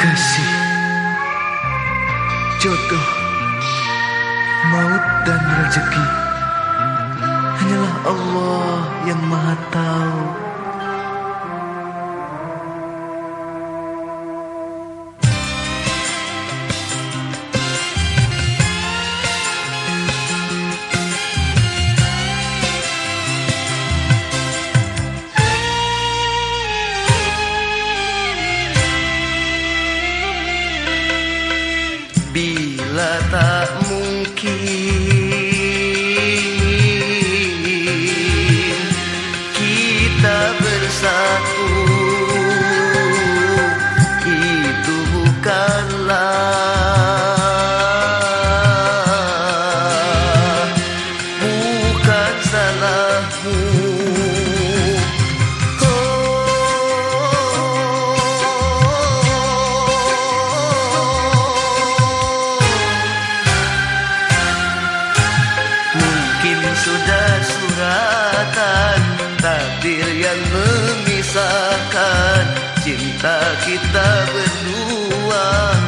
kasih, jodoh, maut dan rezeki hanyalah Allah yang Maha Tahu. Tak mungkin kita bersatu. Itu bukanlah Bukan salahmu sudah suratan Takdir yang memisahkan Cinta kita berdua